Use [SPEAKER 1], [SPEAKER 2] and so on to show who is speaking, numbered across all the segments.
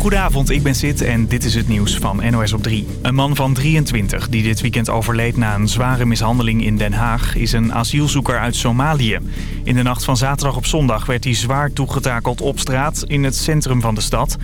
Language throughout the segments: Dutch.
[SPEAKER 1] Goedenavond, ik ben Sid en dit is het nieuws van NOS op 3. Een man van 23 die dit weekend overleed na een zware mishandeling in Den Haag... is een asielzoeker uit Somalië. In de nacht van zaterdag op zondag werd hij zwaar toegetakeld op straat in het centrum van de stad...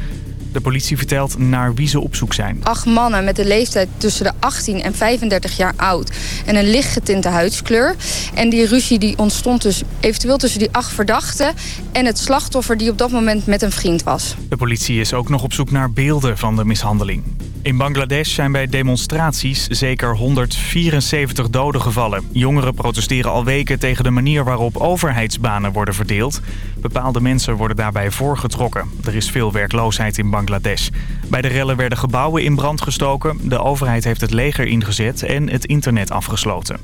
[SPEAKER 1] De politie vertelt naar wie ze op zoek zijn.
[SPEAKER 2] Acht mannen met een leeftijd tussen de 18 en 35 jaar oud. En een lichtgetinte huidskleur. En die ruzie die ontstond dus eventueel tussen die acht verdachten... en het slachtoffer die op dat moment met een vriend was.
[SPEAKER 1] De politie is ook nog op zoek naar beelden van de mishandeling. In Bangladesh zijn bij demonstraties zeker 174 doden gevallen. Jongeren protesteren al weken tegen de manier waarop overheidsbanen worden verdeeld. Bepaalde mensen worden daarbij voorgetrokken. Er is veel werkloosheid in Bangladesh. Bij de rellen werden gebouwen in brand gestoken. De overheid heeft het leger ingezet en het internet afgesloten.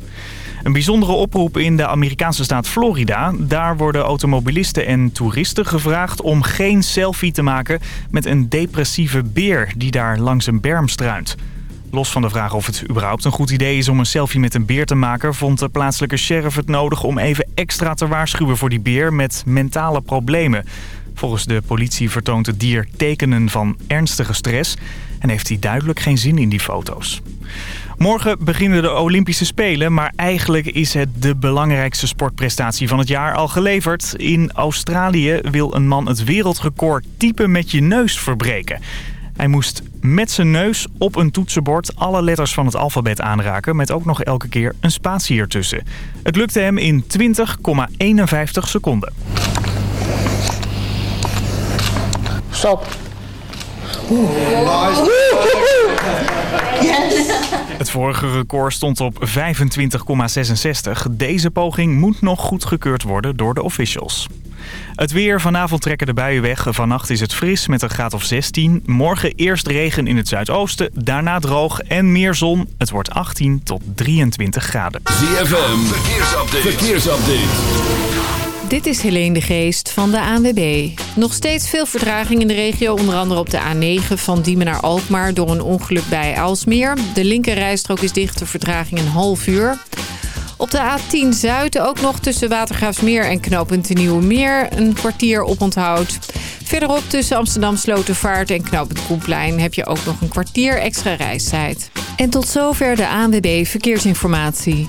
[SPEAKER 1] Een bijzondere oproep in de Amerikaanse staat Florida. Daar worden automobilisten en toeristen gevraagd om geen selfie te maken met een depressieve beer die daar langs een berm struint. Los van de vraag of het überhaupt een goed idee is om een selfie met een beer te maken... vond de plaatselijke sheriff het nodig om even extra te waarschuwen voor die beer met mentale problemen. Volgens de politie vertoont het dier tekenen van ernstige stress... en heeft hij duidelijk geen zin in die foto's. Morgen beginnen de Olympische Spelen, maar eigenlijk is het de belangrijkste sportprestatie van het jaar al geleverd. In Australië wil een man het wereldrecord typen met je neus verbreken. Hij moest met zijn neus op een toetsenbord alle letters van het alfabet aanraken... met ook nog elke keer een spatie ertussen. Het lukte hem in 20,51 seconden.
[SPEAKER 3] Stop.
[SPEAKER 1] Het vorige record stond op 25,66. Deze poging moet nog goedgekeurd worden door de officials. Het weer. Vanavond trekken de buien weg. Vannacht is het fris met een graad of 16. Morgen eerst regen in het zuidoosten. Daarna droog en meer zon. Het wordt 18 tot 23 graden.
[SPEAKER 4] ZFM. Verkeersupdate. Verkeersupdate.
[SPEAKER 5] Dit is Helene de Geest van de ANWB. Nog steeds veel vertraging in de regio, onder andere op de A9 van Diemen naar Alkmaar door een ongeluk bij Aalsmeer. De linkerrijstrook is dicht, de vertraging een half uur. Op de A10 Zuid ook nog tussen Watergraafsmeer en knooppunt de een kwartier op onthoud. Verderop tussen Amsterdam Slotervaart en knooppunt Koenplein heb je ook nog een kwartier extra reistijd. En tot zover de ANWB Verkeersinformatie.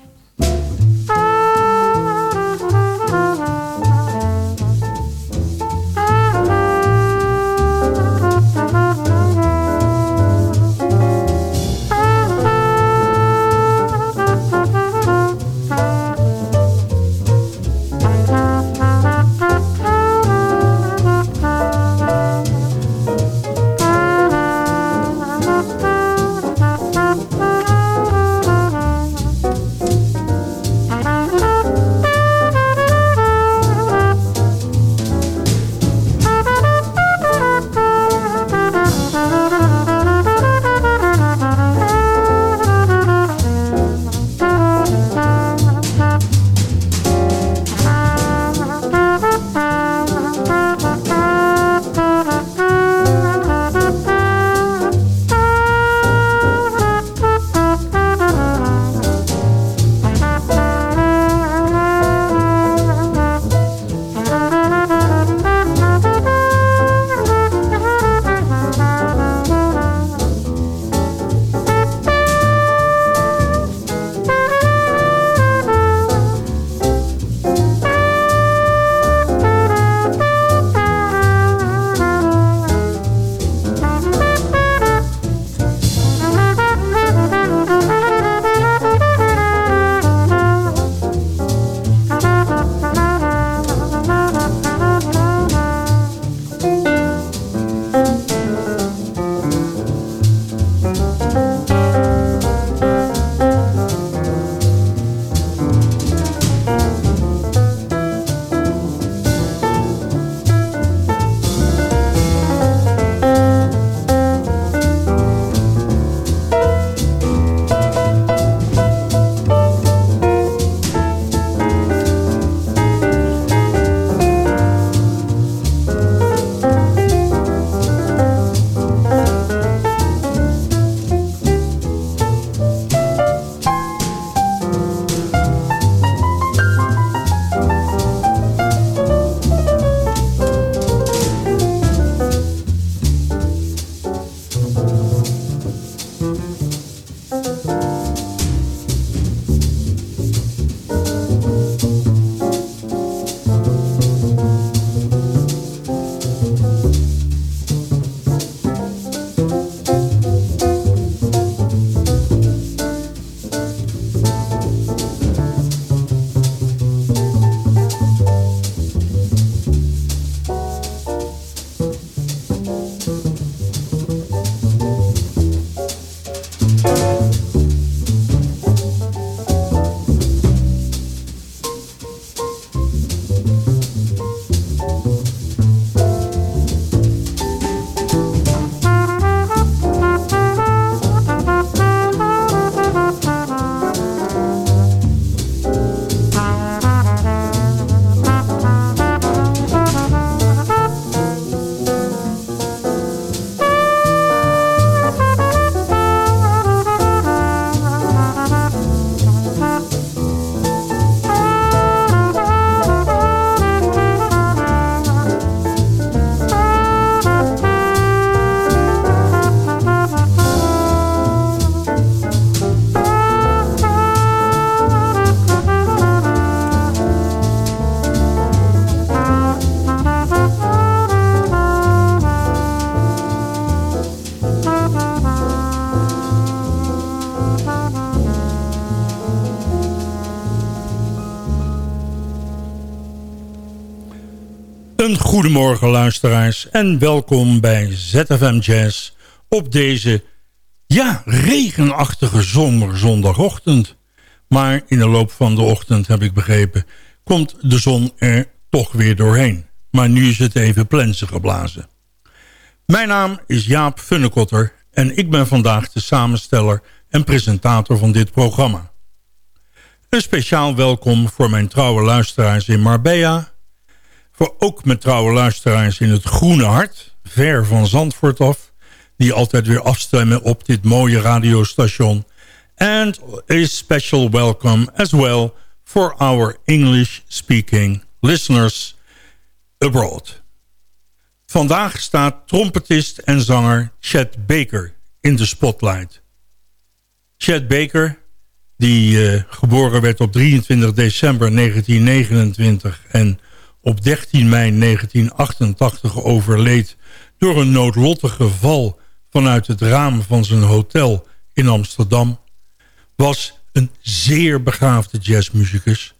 [SPEAKER 6] Goedemorgen luisteraars en welkom bij ZFM Jazz op deze, ja, regenachtige zomerzondagochtend. Maar in de loop van de ochtend, heb ik begrepen, komt de zon er toch weer doorheen. Maar nu is het even plensen geblazen. Mijn naam is Jaap Funnekotter en ik ben vandaag de samensteller en presentator van dit programma. Een speciaal welkom voor mijn trouwe luisteraars in Marbella... voor ook mijn trouwe luisteraars in het Groene Hart, ver van Zandvoort af... die altijd weer afstemmen op dit mooie radiostation... and a special welcome as well for our English-speaking listeners abroad. Vandaag staat trompetist en zanger Chet Baker in de spotlight. Chet Baker, die uh, geboren werd op 23 december 1929 en op 13 mei 1988 overleed door een noodlottige val vanuit het raam van zijn hotel in Amsterdam, was een zeer begaafde jazzmuzikus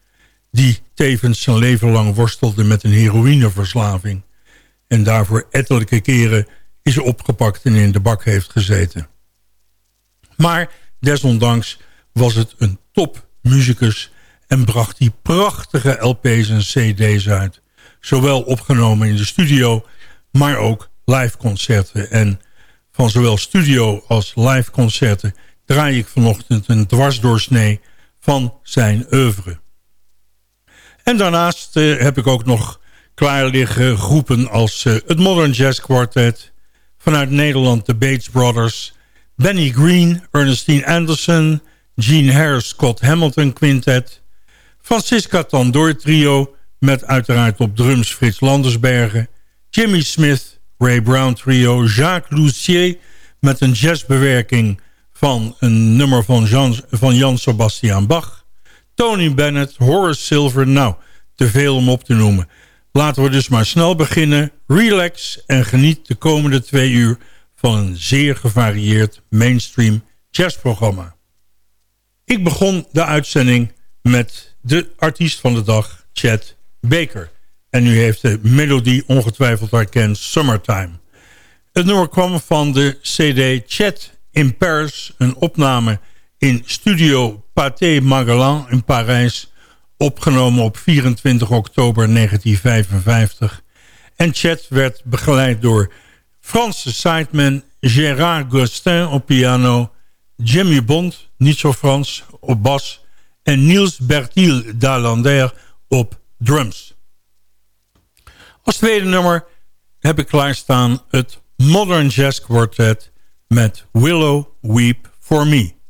[SPEAKER 6] die tevens zijn leven lang worstelde met een heroïneverslaving en daarvoor ettelijke keren is opgepakt en in de bak heeft gezeten. Maar desondanks was het een topmuzikus en bracht hij prachtige LP's en cd's uit. Zowel opgenomen in de studio, maar ook live concerten. En van zowel studio als live concerten draai ik vanochtend een dwarsdoorsnee van zijn oeuvre. En daarnaast uh, heb ik ook nog klaar liggen groepen als uh, het Modern Jazz Quartet... vanuit Nederland de Bates Brothers... Benny Green, Ernestine Anderson... Gene Harris, Scott Hamilton Quintet... Francisca Tandoor Trio... met uiteraard op drums Frits Landersbergen... Jimmy Smith, Ray Brown Trio... Jacques Lucier met een jazzbewerking van een nummer van Jan, van Jan Sebastian Bach... Tony Bennett, Horace Silver... nou, te veel om op te noemen... Laten we dus maar snel beginnen. Relax en geniet de komende twee uur van een zeer gevarieerd mainstream jazzprogramma. Ik begon de uitzending met de artiest van de dag, Chad Baker. En u heeft de melodie ongetwijfeld herkend, Summertime. Het nummer kwam van de cd Chat in Paris, een opname in studio Pathé Magellan in Parijs opgenomen op 24 oktober 1955. En Chet werd begeleid door Franse sideman Gérard Gustin op piano... Jimmy Bond, niet zo Frans, op bas... en Niels Bertil Dalander op drums. Als tweede nummer heb ik klaarstaan het Modern Jazz Quartet... met Willow Weep For Me...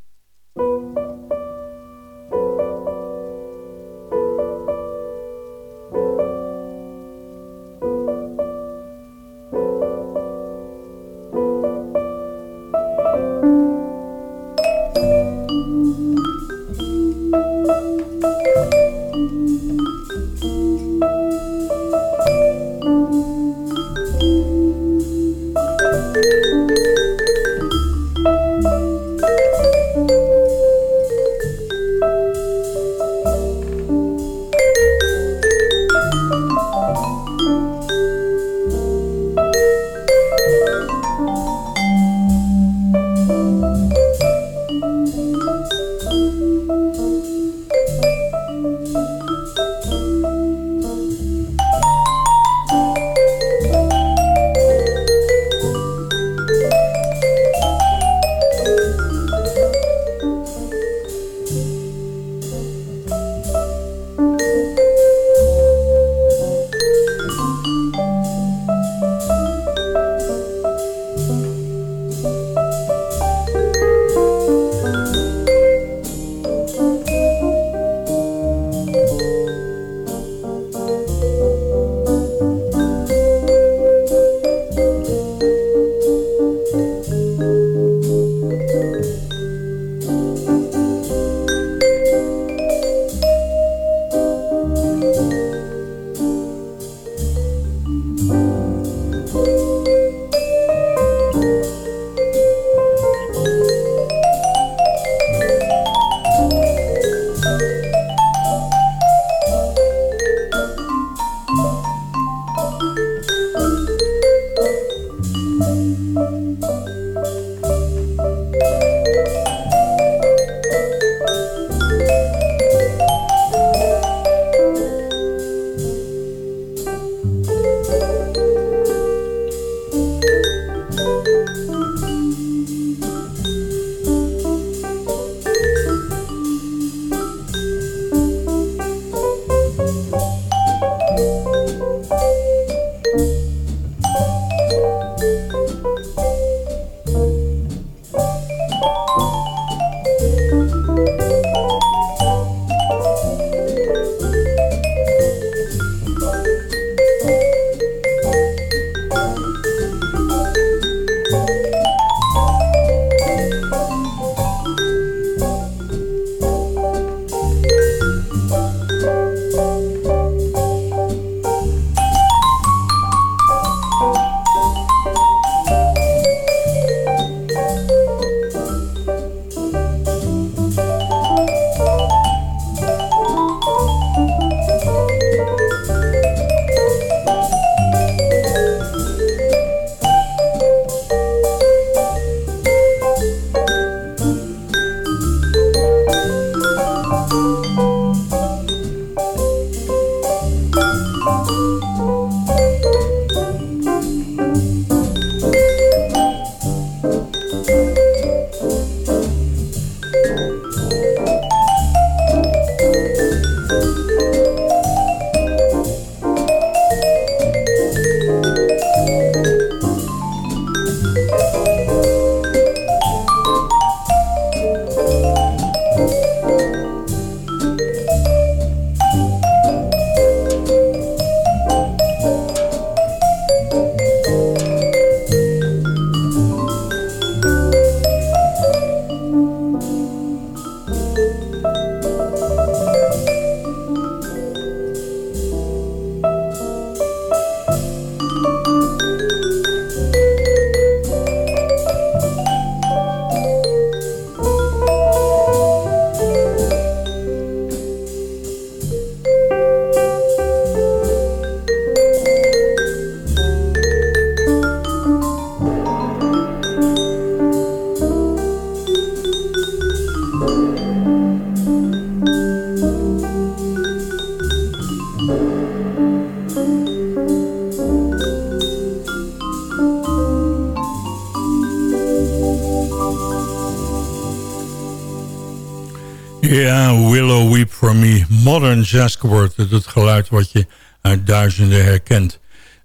[SPEAKER 6] Ja, Willow Weep For Me. Modern jazz wordt het geluid wat je uit duizenden herkent.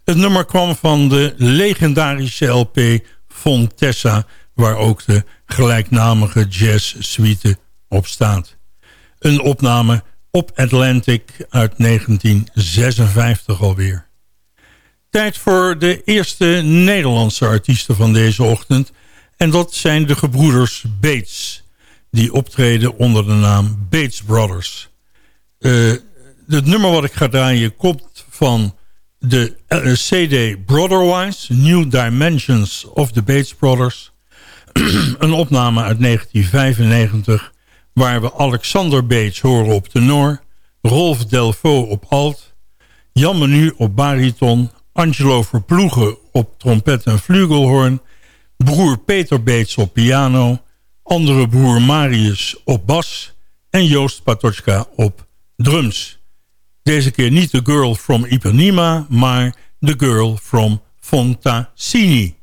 [SPEAKER 6] Het nummer kwam van de legendarische LP Fontessa... waar ook de gelijknamige jazz suite op staat. Een opname op Atlantic uit 1956 alweer. Tijd voor de eerste Nederlandse artiesten van deze ochtend... en dat zijn de gebroeders Bates die optreden onder de naam Bates Brothers. Uh, het nummer wat ik ga draaien komt van de uh, CD Brotherwise, New Dimensions of the Bates Brothers. een opname uit 1995 waar we Alexander Bates horen op tenor, Rolf Delvaux op alt, Jan Menu op bariton, Angelo Verploegen op trompet en flugelhorn, broer Peter Bates op piano andere broer Marius op bas en Joost Patochka op drums. Deze keer niet de girl from Ipanema, maar de girl from Fontasini.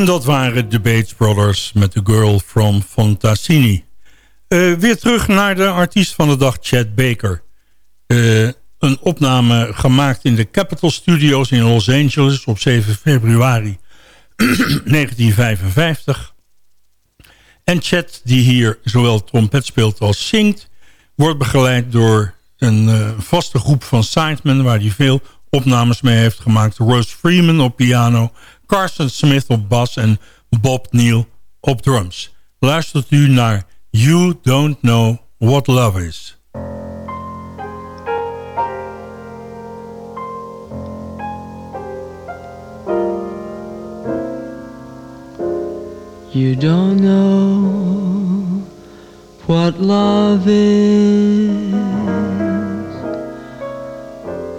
[SPEAKER 6] En dat waren de Bates Brothers met The Girl from Fontassini. Uh, weer terug naar de artiest van de dag, Chad Baker. Uh, een opname gemaakt in de Capitol Studios in Los Angeles op 7 februari 1955. En Chad, die hier zowel trompet speelt als zingt... wordt begeleid door een uh, vaste groep van sidemen... waar hij veel opnames mee heeft gemaakt. Rose Freeman op piano, Carson Smith op bas en Bob Neal op drums. Luistert u naar You Don't Know What Love Is.
[SPEAKER 7] You don't know what love is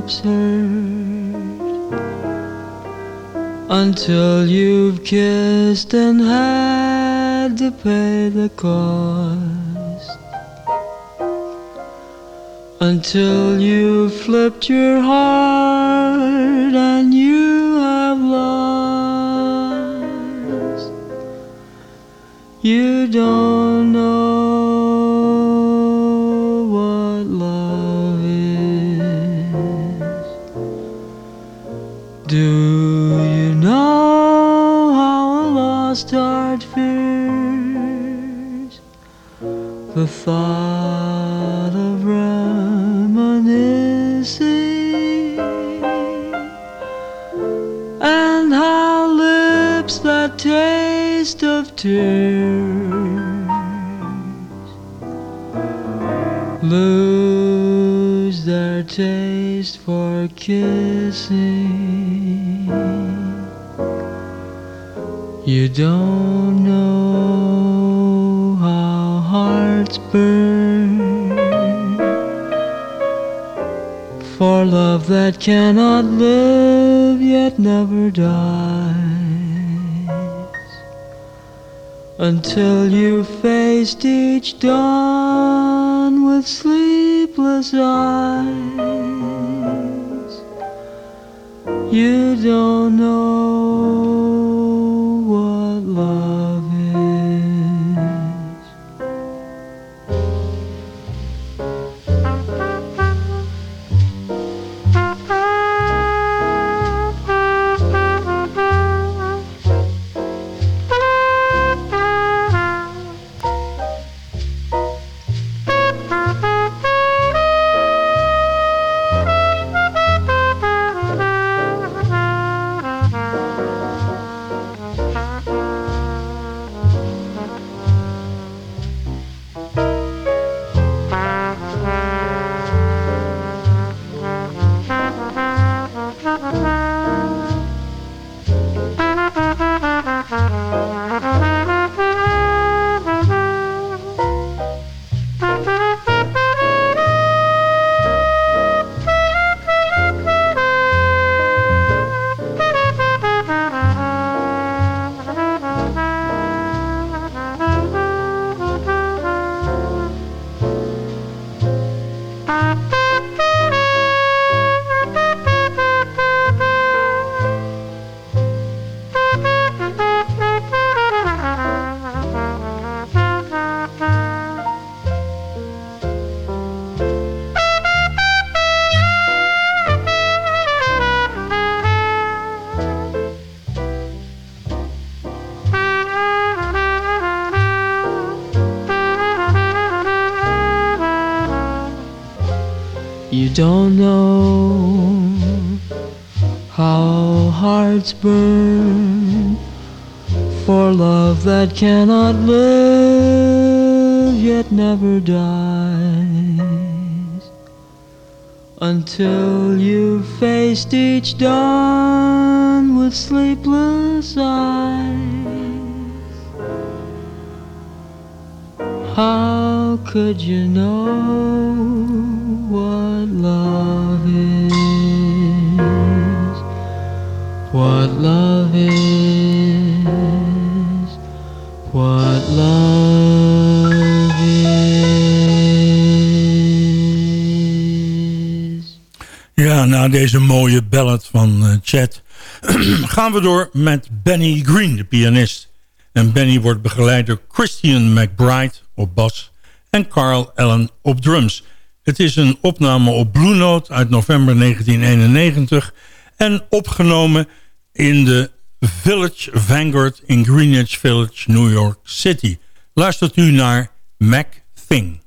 [SPEAKER 7] hurt until you've kissed and had to pay the cost. Until you've flipped your heart and you have lost. You don't know lost heart fears the thought of reminiscing and how lips that taste of tears lose their taste for kissing? You don't know how hearts burn for love that cannot live yet never dies until you faced each dawn with sleepless eyes. You don't know love. Burn for love that cannot live yet never dies until you faced each dawn with sleepless eyes. How could you know
[SPEAKER 6] ballad van uh, Chad gaan we door met Benny Green, de pianist. En Benny wordt begeleid door Christian McBride op bas en Carl Allen op drums. Het is een opname op Blue Note uit november 1991 en opgenomen in de Village Vanguard in Greenwich Village, New York City. Luistert u naar Mac Thing.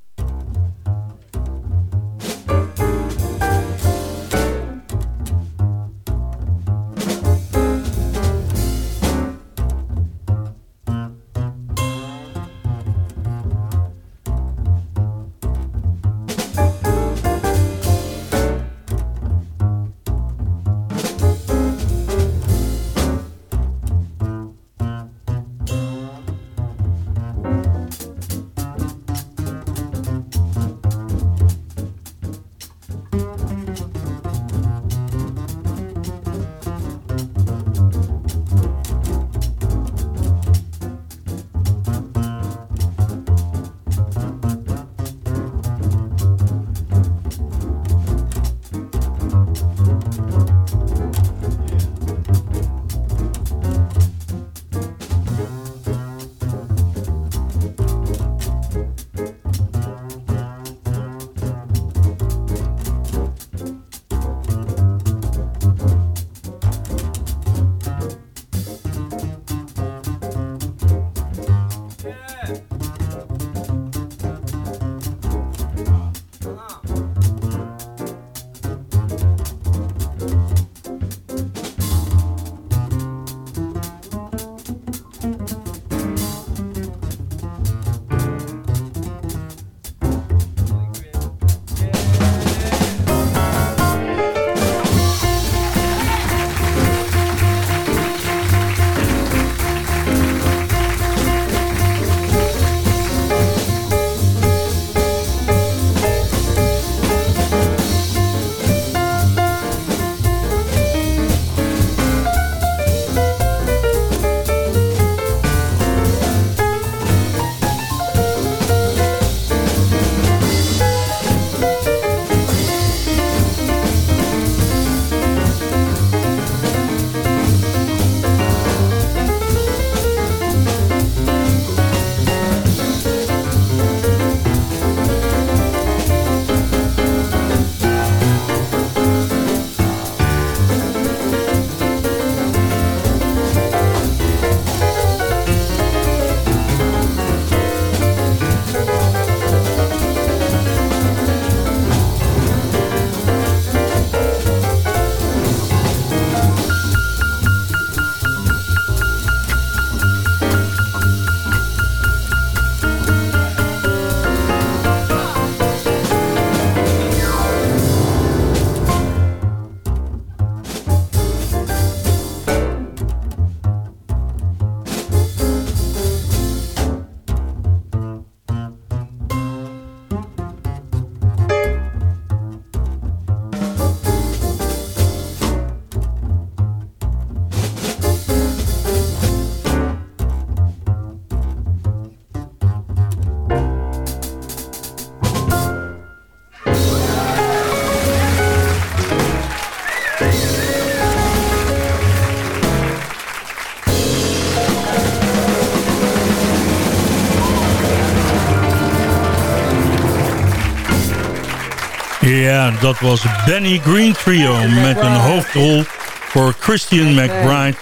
[SPEAKER 6] Ja, dat was Benny Green Trio met een hoofdrol voor Christian McBride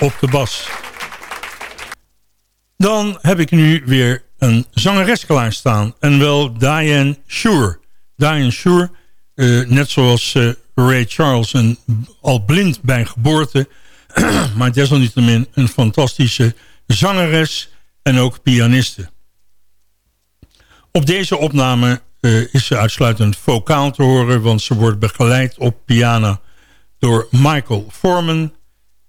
[SPEAKER 6] op de bas. Dan heb ik nu weer een zangeres klaarstaan. En wel Diane Shure. Diane Shure, uh, net zoals uh, Ray Charles, al blind bij geboorte... maar desalniettemin een fantastische zangeres en ook pianiste. Op deze opname
[SPEAKER 3] eh, is ze uitsluitend vocaal te horen... want ze wordt begeleid op piano door Michael Foreman...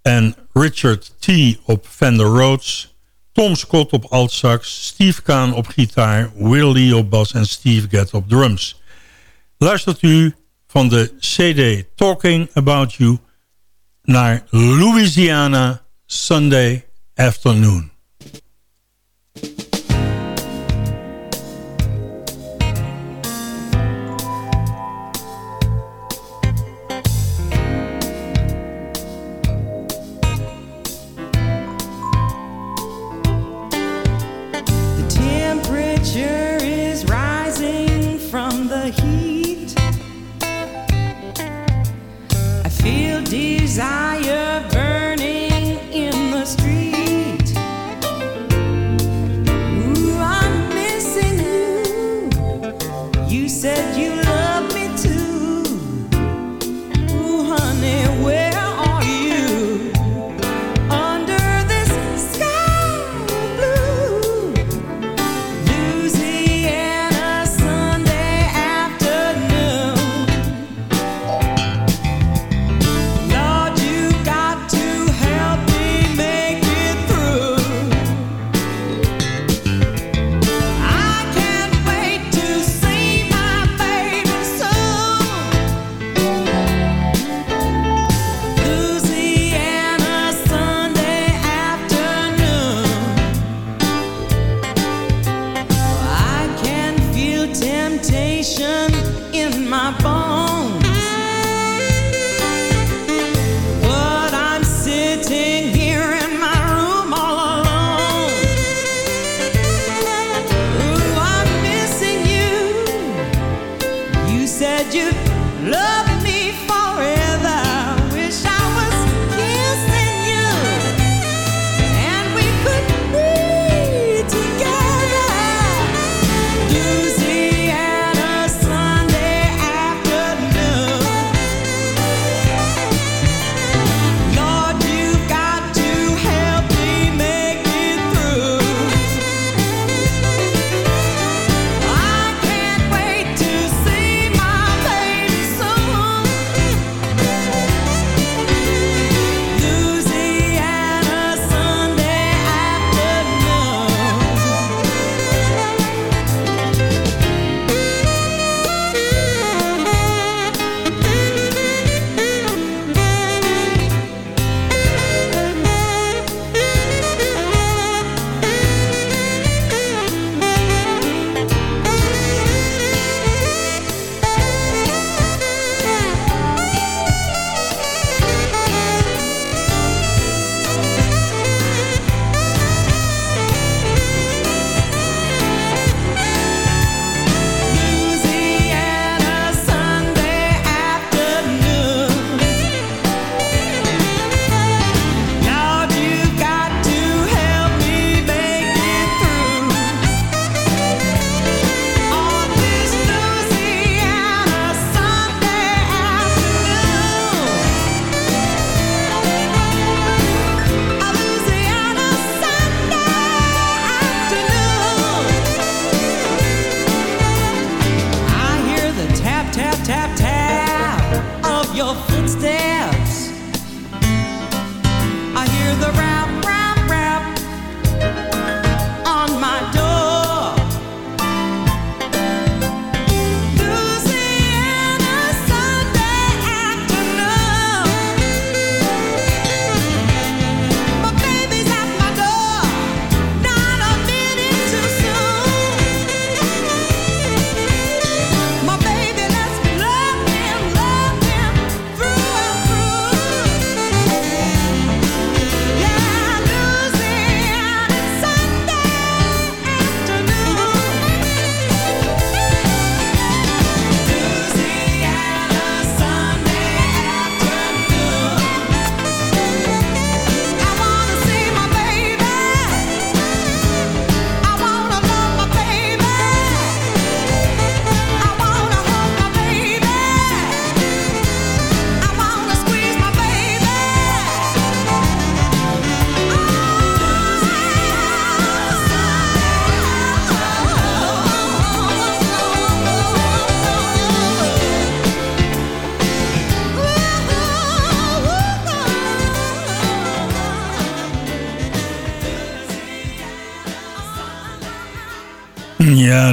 [SPEAKER 3] en Richard T. op Fender Rhodes... Tom Scott op altsax, Steve Kaan op gitaar... Will Lee op bas en Steve Gadd op drums. Luistert u van de CD Talking About You... naar. Louisiana Sunday afternoon.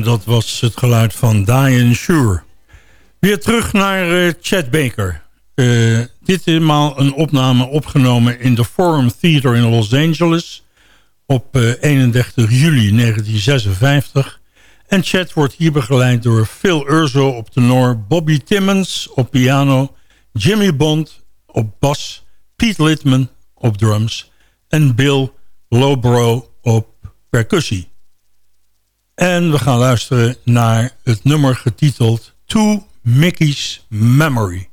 [SPEAKER 6] Dat was het geluid van Diane Shure. Weer terug naar uh, Chad Baker. Uh, ditmaal een opname opgenomen in de Forum Theater in Los Angeles... op uh, 31 juli 1956. En Chad wordt hier begeleid door Phil Urzo op tenor... Bobby Timmons op piano... Jimmy Bond op bas... Pete Littman op drums... en Bill Lowbrow op percussie. En we gaan luisteren naar het nummer getiteld To Mickey's Memory.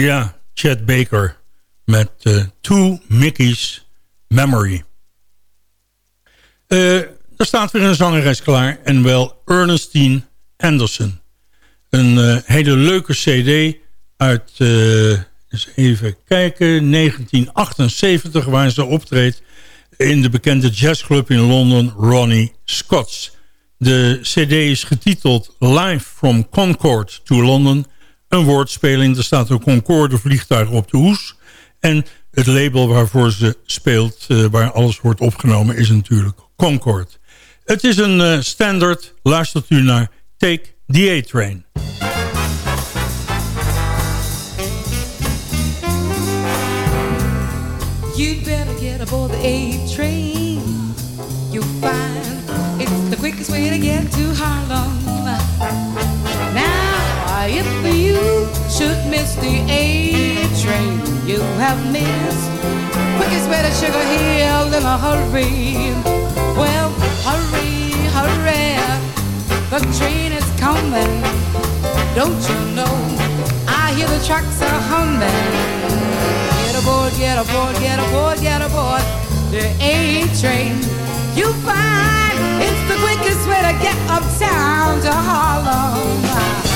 [SPEAKER 6] Ja, Chad Baker met uh, Two Mickey's Memory. Uh, er staat weer een zangeres klaar en wel Ernestine Anderson. Een uh, hele leuke cd uit, eens even kijken, 1978 waar ze optreedt in de bekende jazzclub in Londen, Ronnie Scott's. De cd is getiteld Live from Concord to London. Een woordspeling, er staat een Concorde vliegtuig op de hoes. En het label waarvoor ze speelt, uh, waar alles wordt opgenomen, is natuurlijk Concord. Het is een uh, standaard, luistert u naar Take the A-Train.
[SPEAKER 8] You better get aboard the A-Train. You'll find it's the quickest way to get to Harlem. Now, if should miss the A train, you have missed quickest way to Sugar Hill in a hurry. Well, hurry, hurry, the train is coming. Don't you know? I hear the trucks are humming. Get aboard, get aboard, get aboard, get aboard the A train. You find it's the quickest way to get uptown to Harlem.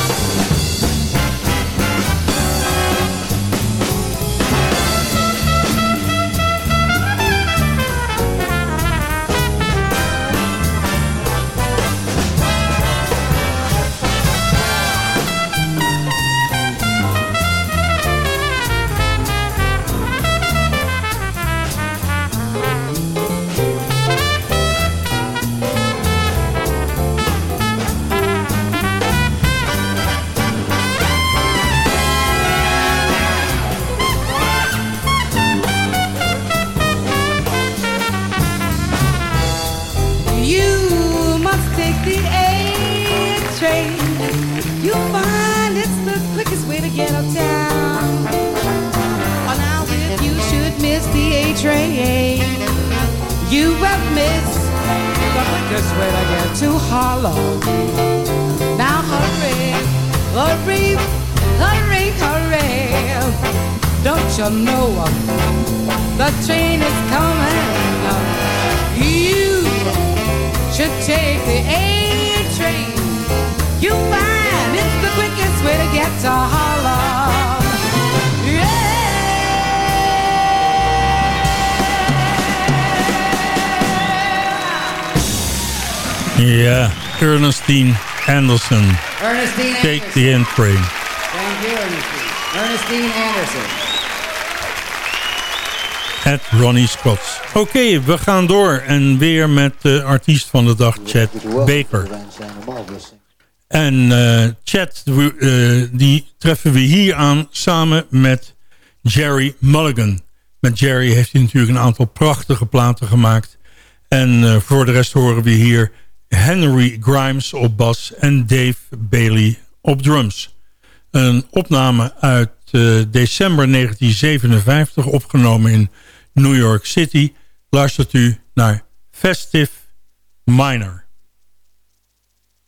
[SPEAKER 8] Train. You have missed the quickest way to get to Harlem. Now hurry, hurry, hurry, hurry. Don't you know the train is coming? You should take the A train. You find the way to get to Harlem.
[SPEAKER 6] Ja, Ernestine Anderson.
[SPEAKER 9] Ernestine
[SPEAKER 6] Take
[SPEAKER 9] Anderson.
[SPEAKER 6] the end train.
[SPEAKER 9] Thank you, Ernestine. Ernestine Anderson.
[SPEAKER 6] Het Ronnie Scott. Oké, we gaan door. En weer met de artiest van de dag, Chad Baker. En uh, Chad, uh, die treffen we hier aan samen met Jerry Mulligan. Met Jerry heeft hij natuurlijk een aantal prachtige platen gemaakt. En uh, voor de rest horen we hier Henry Grimes op bas en Dave Bailey op drums. Een opname uit december 1957, opgenomen in New York City. Luistert u naar Festive Minor.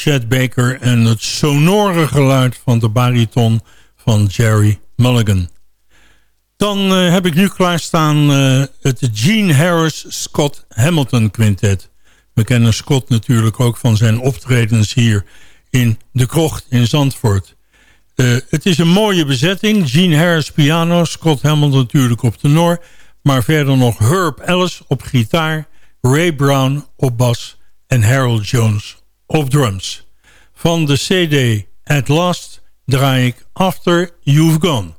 [SPEAKER 6] Chet Baker en het sonore geluid van de bariton van Jerry Mulligan. Dan uh, heb ik nu klaarstaan uh, het Gene Harris Scott Hamilton Quintet. We kennen Scott natuurlijk ook van zijn optredens hier in de krocht in Zandvoort. Uh, het is een mooie bezetting. Gene Harris piano, Scott Hamilton natuurlijk op tenor. Maar verder nog Herb Ellis op gitaar, Ray Brown op bas en Harold Jones of Drums. Van de CD At Last draai ik After You've Gone.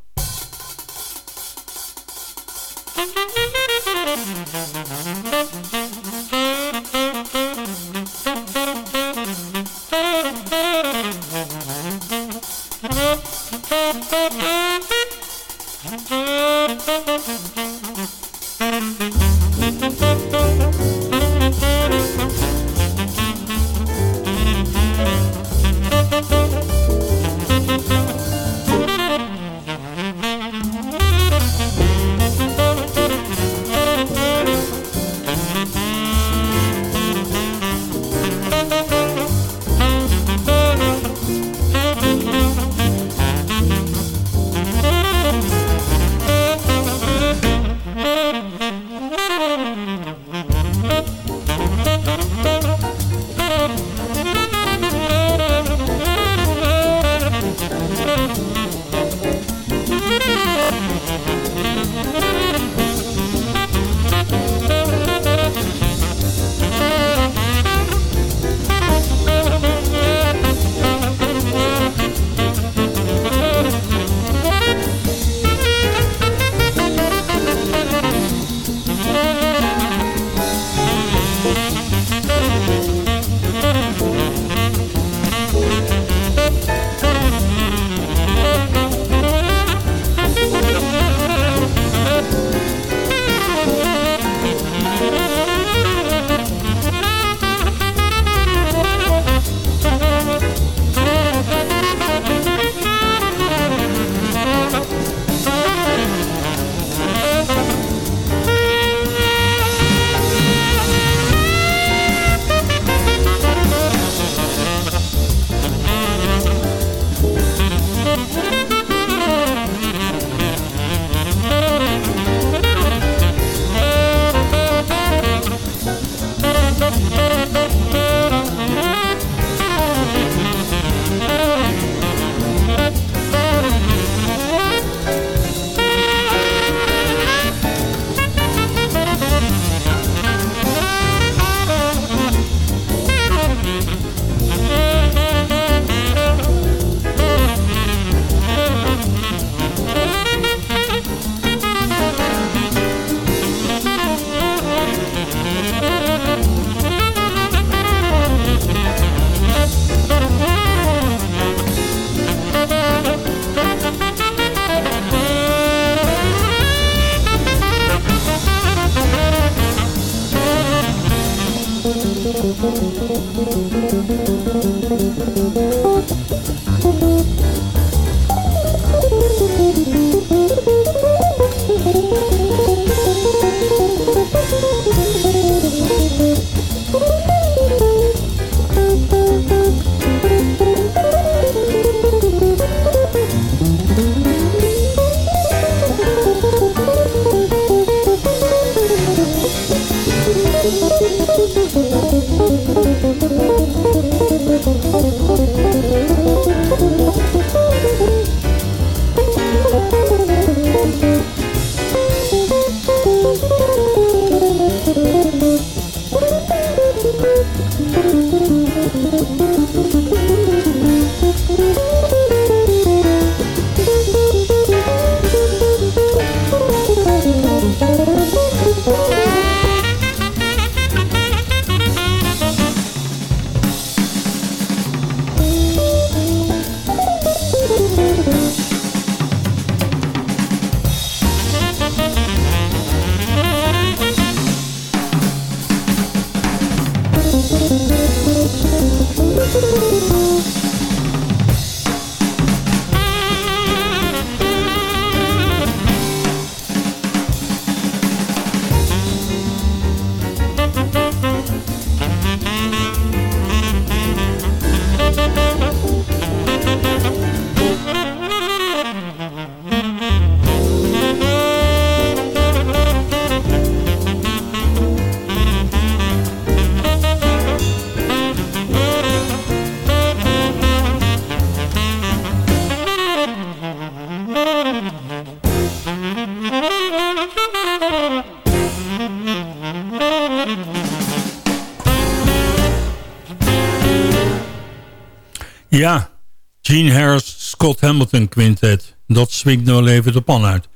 [SPEAKER 6] Harris, Scott Hamilton Quintet. Dat swingt nou even de pan uit.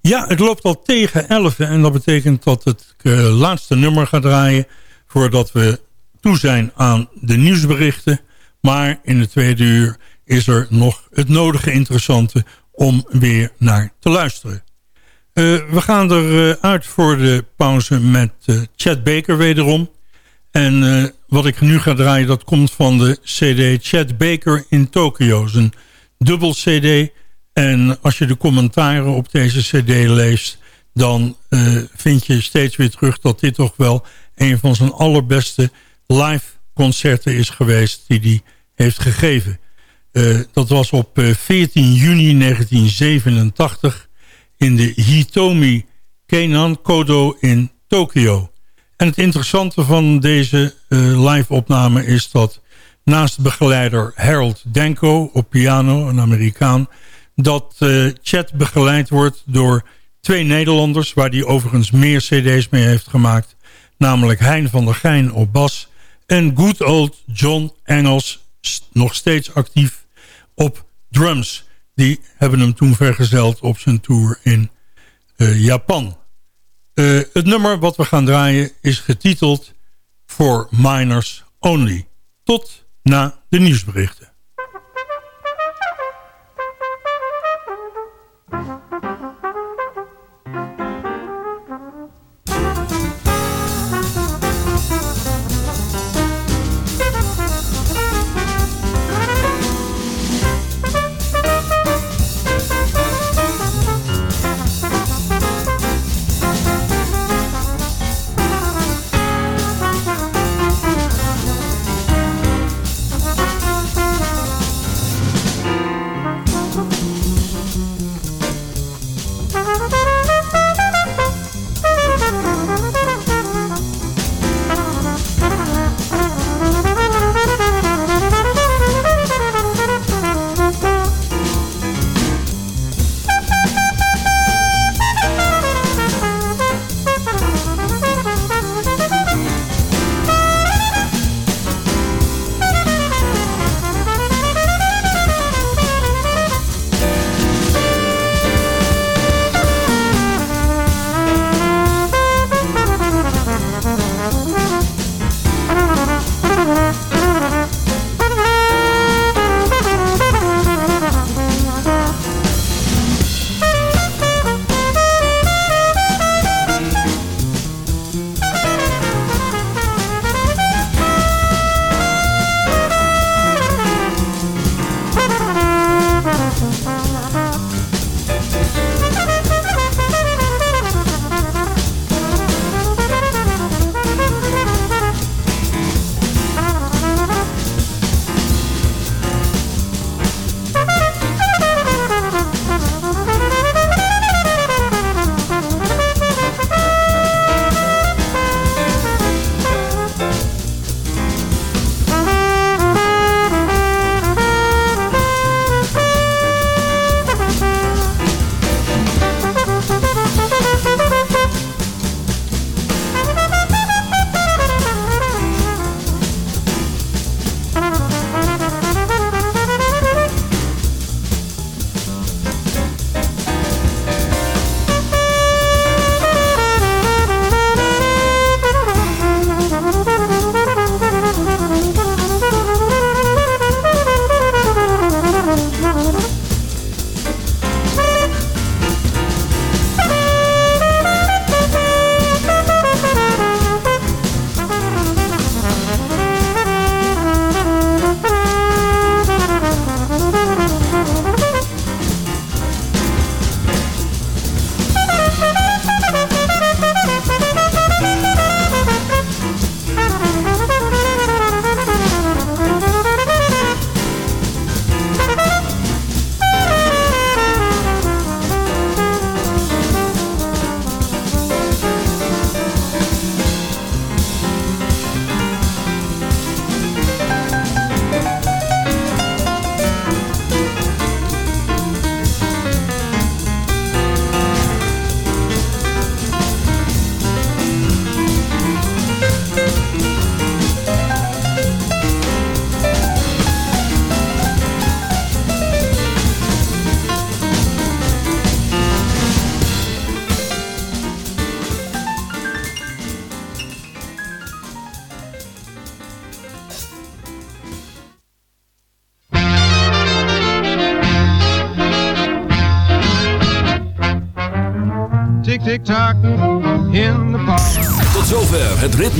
[SPEAKER 6] Ja, het loopt al tegen 11 en dat betekent dat het uh, laatste nummer gaat draaien... voordat we toe zijn aan de nieuwsberichten. Maar in de tweede uur is er nog het nodige interessante om weer naar te luisteren. Uh, we gaan eruit uh, uit voor de pauze met Chad Baker wederom. En wat ik nu ga draaien, dat komt van de cd Chad Baker in Tokyo. is een dubbel cd. En als je de commentaren op deze cd leest... dan uh, vind je steeds weer terug dat dit toch wel... een van zijn allerbeste live concerten is geweest... die hij heeft gegeven. Uh, dat was op uh, 14 juni 1987... in de Hitomi Kenan Kodo in Tokio. En het interessante van deze uh, live-opname is dat naast begeleider Harold Denko op piano, een Amerikaan, dat uh, Chat begeleid wordt door twee Nederlanders, waar hij overigens meer cd's mee heeft gemaakt, namelijk Hein van der Geijn op bas en good old John Engels, nog steeds actief op drums. Die hebben hem toen vergezeld op zijn tour in uh, Japan. Uh, het nummer wat we gaan draaien is getiteld For Minors Only. Tot na de nieuwsberichten.